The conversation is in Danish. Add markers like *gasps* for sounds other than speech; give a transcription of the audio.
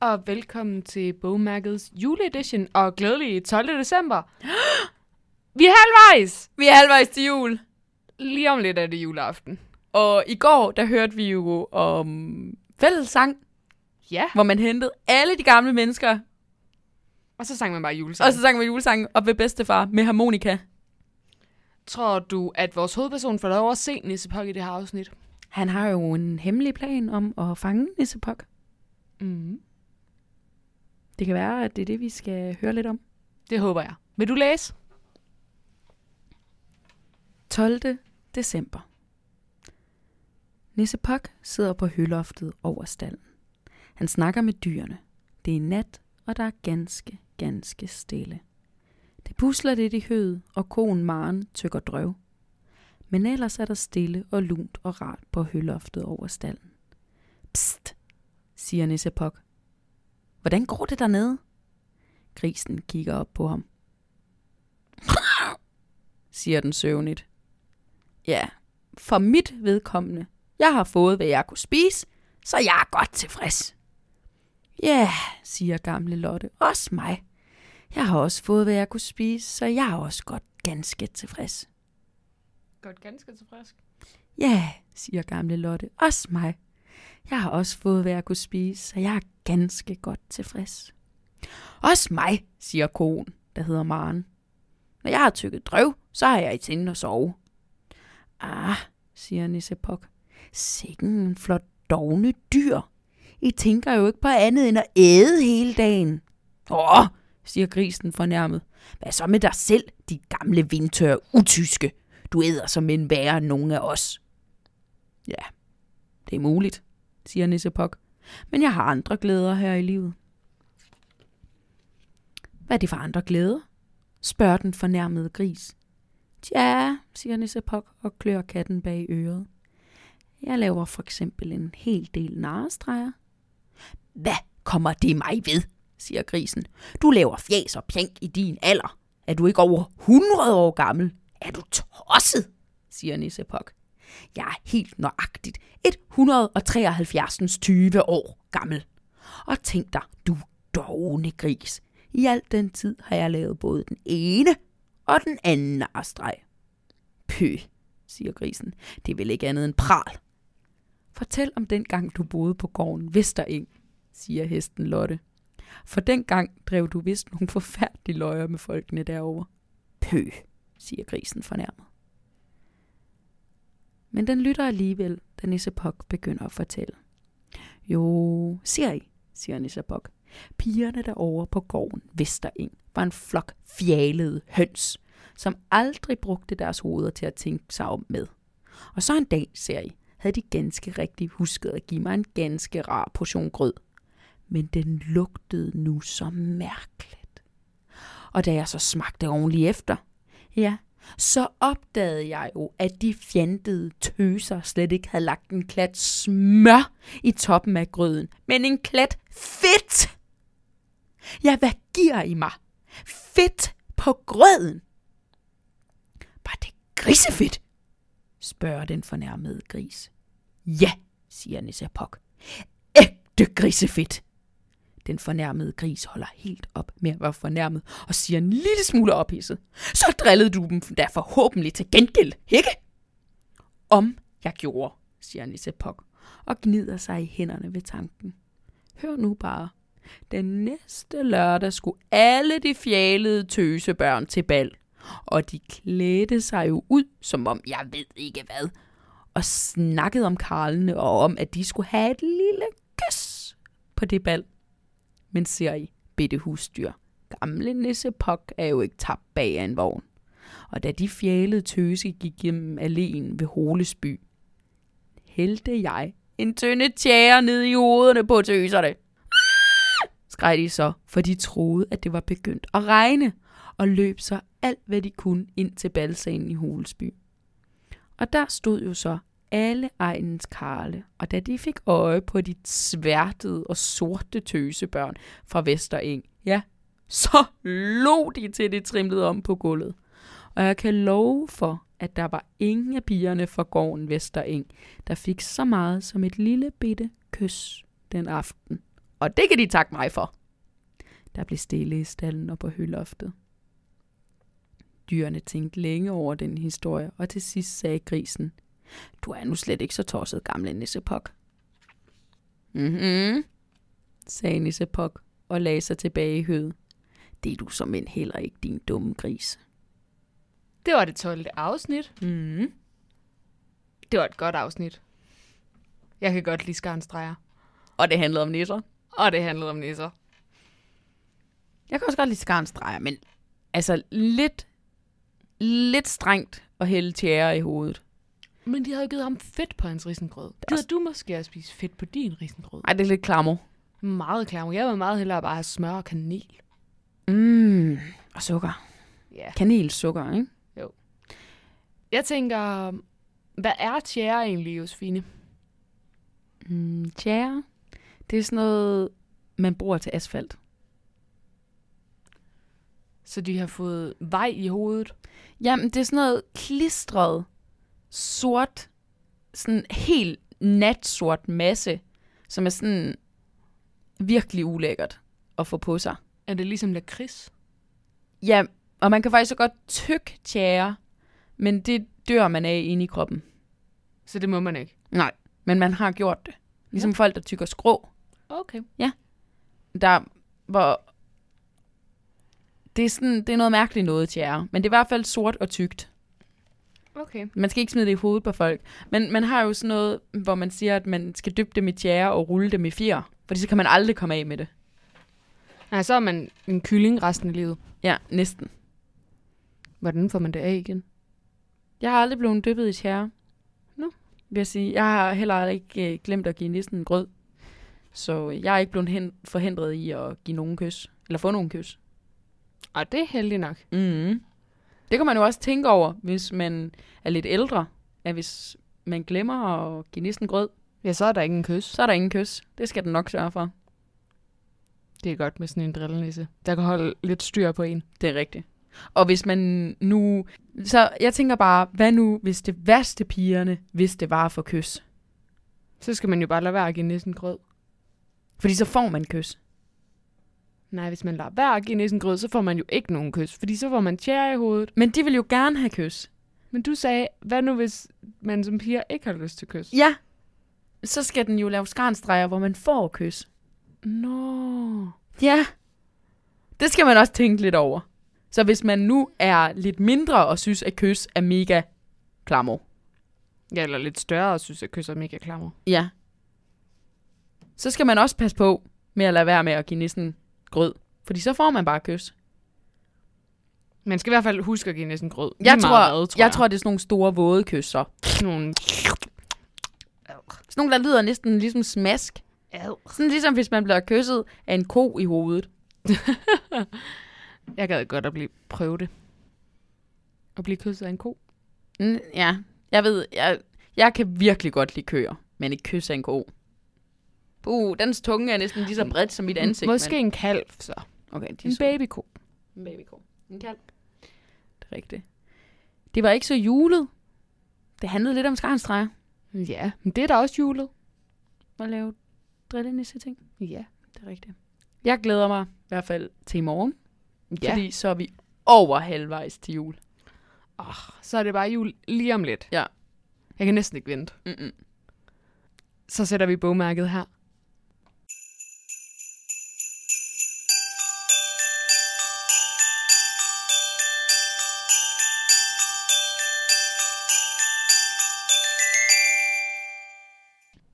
og velkommen til bogmærkets juleedition og glædelig 12. december. *gasps* Vi er halvvejs! Vi er halvvejs til jul. Lige om lidt er det juleaften. Og i går, der hørte vi jo om fællessang, Ja, hvor man hentede alle de gamle mennesker, og så sang man bare julesang. og så sang vi julesangen op ved bedstefar med harmonika. tror du, at vores hovedperson får lov at se Nissepok i det her afsnit? Han har jo en hemmelig plan om at fange Nissepok. Mm. Det kan være, at det er det, vi skal høre lidt om. Det håber jeg. Vil du læse? 12. december. Nisse Pok sidder på høloftet over stallen. Han snakker med dyrene. Det er nat, og der er ganske, ganske stille. Det pusler lidt i høet, og konen Maren tykker drøv. Men ellers er der stille og lunt og rart på høloftet over stallen. Psst, siger Nisse Pok. Hvordan går det dernede? Grisen kigger op på ham. *laughs* siger den søvnigt. Ja, for mit vedkommende. Jeg har fået, hvad jeg kunne spise, så jeg er godt tilfreds. Ja, siger gamle Lotte. Også mig. Jeg har også fået, hvad jeg kunne spise, så jeg er også godt ganske tilfreds. Godt ganske tilfreds. Ja, siger gamle Lotte. Også mig. Jeg har også fået, hvad jeg kunne spise, så jeg er ganske godt tilfreds. Også mig, siger konen, der hedder Maren. Når jeg har tykket drøv, så har jeg i tinde at sove. Ah, siger Nissepok. Sikken en flot dogne dyr. I tænker jo ikke på andet end at æde hele dagen. Åh, siger grisen fornærmet. Hvad så med dig selv, de gamle vindtør utyske? Du æder som en værre end nogen af os. Ja, det er muligt, siger Nisse Pok. Men jeg har andre glæder her i livet. Hvad er det for andre glæder? spørger den fornærmede gris. Tja, siger Nisse Pok og klør katten bag øret. Jeg laver for eksempel en hel del narestreger. Hvad kommer det mig ved, siger grisen. Du laver fjas og pjank i din alder. Er du ikke over 100 år gammel? Er du tosset, siger Nisse Pok. Jeg er helt nøjagtigt 173. 20 år gammel. Og tænk dig, du dogne gris. I al den tid har jeg lavet både den ene og den anden astreg. Pø, siger grisen. Det er vel ikke andet end pral. Fortæl om den gang, du boede på gården Vestereng, siger hesten Lotte. For den gang drev du vist nogle forfærdelige løjer med folkene derovre. Pø, siger grisen fornærmet. Men den lytter alligevel, da Nissepok begynder at fortælle. Jo, ser I, siger Nissepok. Pigerne derovre på gården Vestereng var en flok fjalede høns, som aldrig brugte deres hoveder til at tænke sig om med. Og så en dag, ser I, havde de ganske rigtigt husket at give mig en ganske rar portion grød. Men den lugtede nu så mærkeligt. Og da jeg så smagte ordentligt efter, ja, så opdagede jeg jo, at de fjandede tøser slet ikke havde lagt en klat smør i toppen af grøden, men en klat fedt. Ja, hvad giver I mig? Fedt på grøden? Var det grisefedt? spørger den fornærmede gris. Ja, siger Nisse Pok. Ægte grisefedt. Den fornærmede gris holder helt op med at være fornærmet og siger en lille smule ophidset. Så drillede du dem der forhåbentlig til gengæld, ikke? Om jeg gjorde, siger Nisse Pok og gnider sig i hænderne ved tanken. Hør nu bare. Den næste lørdag skulle alle de fjalede tøsebørn til bal. Og de klædte sig jo ud, som om jeg ved ikke hvad. Og snakkede om karlene og om, at de skulle have et lille kys på det bal. Men ser I, bitte husdyr, gamle Nisse Pok er jo ikke tabt bag af en vogn. Og da de fjælede tøse gik gennem alléen ved Holesby, hældte jeg en tynde tjære ned i hovederne på tøserne. Skreg de så, for de troede, at det var begyndt at regne, og løb så alt, hvad de kunne ind til balsagen i Holesby. Og der stod jo så alle egnens karle, og da de fik øje på de sværtede og sorte tøsebørn fra Vestereng, ja, så lå de til det trimlede om på gulvet. Og jeg kan love for, at der var ingen af pigerne fra gården Vestereng, der fik så meget som et lille bitte kys den aften. Og det kan de takke mig for. Der blev stille i stallen og på høloftet. Dyrene tænkte længe over den historie, og til sidst sagde grisen, du er nu slet ikke så tosset, gamle Nissepok. Mhm, sagde Nissepok og lagde sig tilbage i høet. Det er du som end heller ikke, din dumme gris. Det var det 12. afsnit. Mhm. Det var et godt afsnit. Jeg kan godt lide skarnstreger. Og det handlede om nisser. Og det handlede om nisser. Jeg kan også godt lide skarnstreger, men altså lidt, lidt strengt at hælde tjære i hovedet. Men de havde jo givet ham fedt på hans risengrød. Gider du måske at spise fedt på din risengrød? Ej, det er lidt klammer. Meget klar. Jeg vil meget hellere bare have smør og kanel. Mm, og sukker. Ja. Kanelsukker, ikke? Jeg tænker, hvad er tjære egentlig, Josefine? Mm, tjære, det er sådan noget, man bruger til asfalt. Så de har fået vej i hovedet. Jamen, det er sådan noget klistret, sort, sådan helt natsort masse, som er sådan virkelig ulækkert at få på sig. Er det ligesom lakrids? Ja, og man kan faktisk så godt tykke tjære, men det dør man af inde i kroppen. Så det må man ikke. Nej, men man har gjort det. Ligesom Ja. folk, der tykker skrå. Okay. Der, hvor det er, sådan, det er noget mærkeligt noget tjære, men det er i hvert fald sort og tykt. Okay. Man skal ikke smide det i hovedet på folk. Men man har jo sådan noget, hvor man siger, at man skal dyppe dem i tjære og rulle dem i fjer. Fordi så kan man aldrig komme af med det. Nej, så er man en kylling resten af livet. Ja, næsten. Hvordan får man det af igen? Jeg har aldrig blevet dyppet i tjære. Nå. Vil jeg sige. Jeg har heller ikke øh, glemt at give nissen en grød. Så jeg er ikke blevet hen- forhindret i at give nogen kys. Eller få nogen kys. Og det er heldigt nok. Mm. Det kan man jo også tænke over, hvis man er lidt ældre. At hvis man glemmer at give nissen grød, Ja, så er der ikke en kys. så er der ingen kys. Det skal den nok sørge for. Det er godt med sådan en drillenisse. Der kan holde lidt styr på en. Det er rigtigt. Og hvis man nu... Så jeg tænker bare, hvad nu, hvis det værste pigerne, hvis det var få kys? Så skal man jo bare lade være at give næsten grød. Fordi så får man kys. Nej, hvis man lader være at give næsten grød, så får man jo ikke nogen kys. Fordi så får man tjære i hovedet. Men de vil jo gerne have kys. Men du sagde, hvad nu hvis man som piger ikke har lyst til kys? Ja. Så skal den jo lave skarnstreger, hvor man får kys. Nå. Ja. Det skal man også tænke lidt over. Så hvis man nu er lidt mindre og synes, at kys er mega klammer. Ja, eller lidt større og synes, at kys er mega klammer. Ja. Så skal man også passe på med at lade være med at give nissen grød. Fordi så får man bare kys. Man skal i hvert fald huske at give næsten grød. Jeg tror, hvad, tror jeg tror, det er sådan nogle store våde kys, så. Sådan nogle... Sådan nogle, der lyder næsten ligesom smask. Sådan ligesom hvis man bliver kysset af en ko i hovedet. *laughs* Jeg gad godt at blive, prøve det. At blive kysset af en ko. Mm, ja, jeg ved, jeg, jeg kan virkelig godt lide køer, men et kys af en ko. Uh, dens tunge er næsten lige så bredt som mit ansigt. Måske en kalv, så. Men... Okay, de En søde. babyko. En babyko. En kalv. Det er rigtigt. Det var ikke så julet. Det handlede lidt om skarnstreger. Ja, men det er da også julet. At lave drillenisse ting. Ja. Det er rigtigt. Jeg glæder mig i hvert fald til i morgen. Ja, Fordi så er vi over halvvejs til jul. oh, så er det bare jul lige om lidt. Ja. Jeg kan næsten ikke vente. Mm-mm. Så sætter vi bogmærket her.